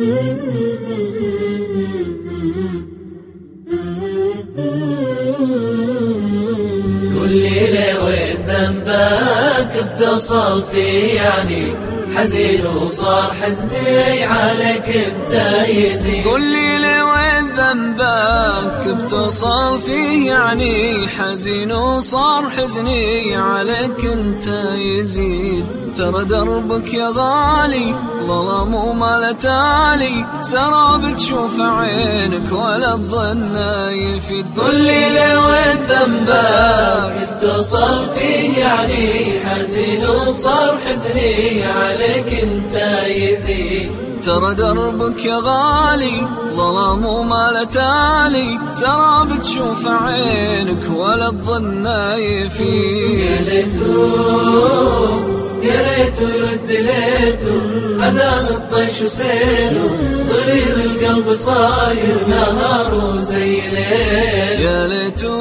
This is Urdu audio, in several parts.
قل لي ليه وين ذنبك بتصل في يعني حزين وصار حزني عليك انت يزيد قل لي ليه وين ذنبك بتصل فيه يعني حزين وصار حزني عليك انت يزيد ترى دربك يا غالي ظلم وما تالي سراب تشوف عينك ولا الظن يفيد قل لي ليه وين ذنبك اتصل فيه يعني یعنی حزين وصار حزني عليك انت يزيد ترى دربك يا غالي ظلام وما تالي سراب تشوف عينك ولا الظن يفيد يا ليتو يرد ليتو خذاه الطيش وسيله ضرير القلب صاير نهار وزي ليل. يا ليتو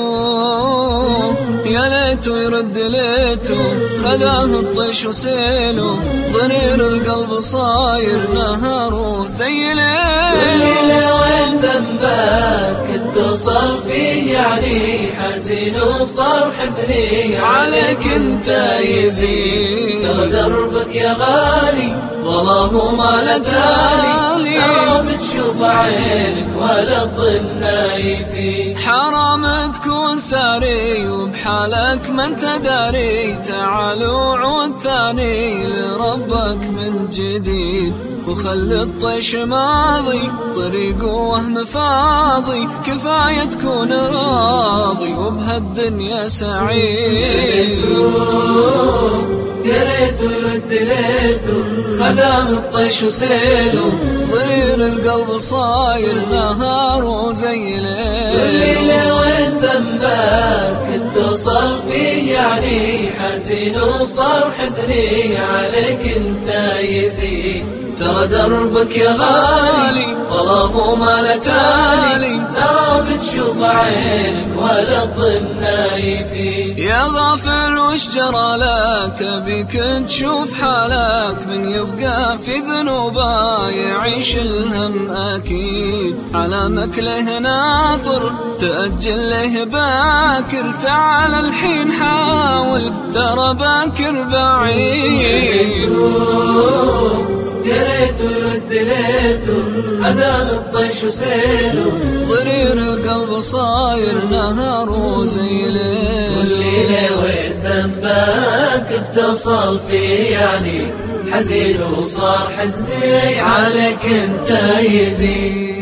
يا ليتو يرد ليتو خذاه الطيش وسيله ضرير القلب صاير نهار زي ليل. ليلة وين ذنبك؟ فيه يعني حزين وصار حزني عليك انت يزيد دربك يا غالي ظلام ما لتالي ترى بتشوف عينك ولا الظن يفيد حرام تكون ساري وبحالك ما انت داري. تعال وعود ثاني لربك من جديد. وخل الطيش ماضي طريق وهم فاضي. كفاية تكون راضي وبهالدنيا سعيد. يا ليتو يرد ليتو خذاه الطيش وسيله القلب صاير نهار وزي ليل وين ذنبك اتصل فيه يعني حزين وصار حزني عليك انت يزيد ترى دربك يا غالي ظلام وما تالي ترى بتشوف عينك ولا الظن يا غافل وش جرى لك؟ بك تشوف حالك من يبقى في ذنوبه يعيش الهم اكيد على مكله ناطر تأجل له باكر. تعال الحين حاول ترى باكر بعيد. يا يرد ليتو خذاه الطيش وسيله ضرير القلب صاير نهار وزي ليل الليلة وين ذنبك بتصل فيه يعني حزين وصار حزني عليك انت يزيد